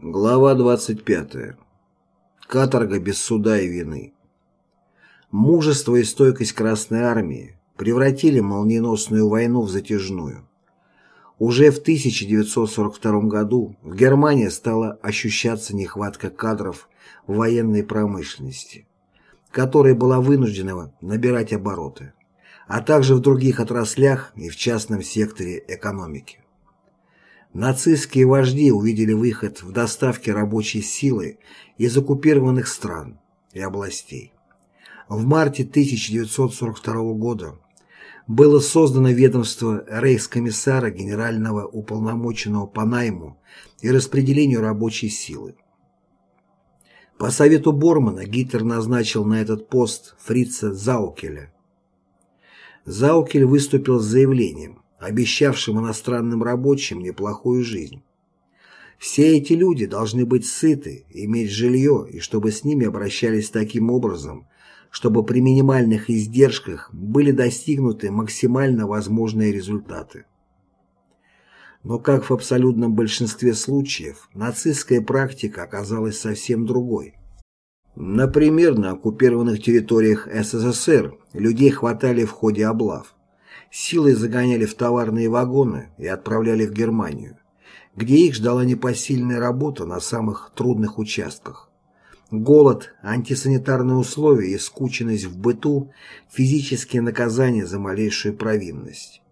Глава 25. Каторга без суда и вины. Мужество и стойкость Красной Армии превратили молниеносную войну в затяжную. Уже в 1942 году в Германии стала ощущаться нехватка кадров в военной промышленности, которая была вынуждена набирать обороты, а также в других отраслях и в частном секторе экономики. Нацистские вожди увидели выход в доставке рабочей силы из оккупированных стран и областей. В марте 1942 года было создано ведомство рейхскомиссара генерального уполномоченного по найму и распределению рабочей силы. По совету Бормана Гитлер назначил на этот пост фрица Заукеля. Заукель выступил с заявлением – обещавшим иностранным рабочим неплохую жизнь. Все эти люди должны быть сыты, иметь жилье, и чтобы с ними обращались таким образом, чтобы при минимальных издержках были достигнуты максимально возможные результаты. Но как в абсолютном большинстве случаев, нацистская практика оказалась совсем другой. Например, на оккупированных территориях СССР людей хватали в ходе облав силой загоняли в товарные вагоны и отправляли в Германию, где их ждала непосильная работа на самых трудных участках. Голод, антисанитарные условия и скученность в быту – физические наказания за малейшую провинность.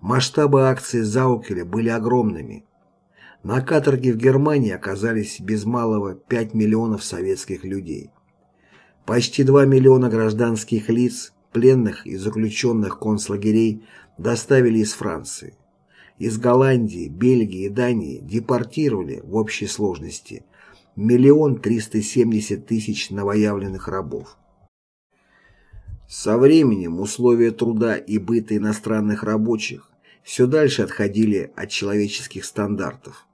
Масштабы акций Заукеля были огромными. На каторге в Германии оказались без малого 5 миллионов советских людей. Почти 2 миллиона гражданских лиц Пленных и заключенных концлагерей доставили из Франции. Из Голландии, Бельгии и Дании депортировали в общей сложности миллион триста семьдесят тысяч новоявленных рабов. Со временем условия труда и быта иностранных рабочих все дальше отходили от человеческих стандартов.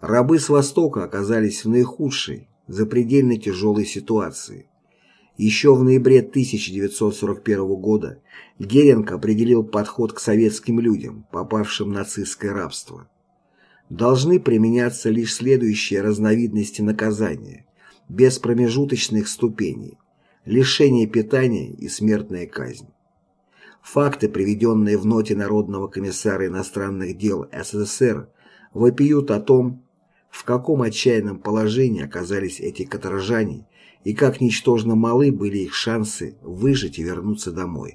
Рабы с Востока оказались в наихудшей, запредельно тяжелой ситуации. Еще в ноябре 1941 года Геринг определил подход к советским людям, попавшим в нацистское рабство. Должны применяться лишь следующие разновидности наказания, без промежуточных ступеней, лишение питания и смертная казнь. Факты, приведенные в ноте Народного комиссара иностранных дел СССР, вопиют о том, в каком отчаянном положении оказались эти каторжане и как ничтожно малы были их шансы выжить и вернуться домой.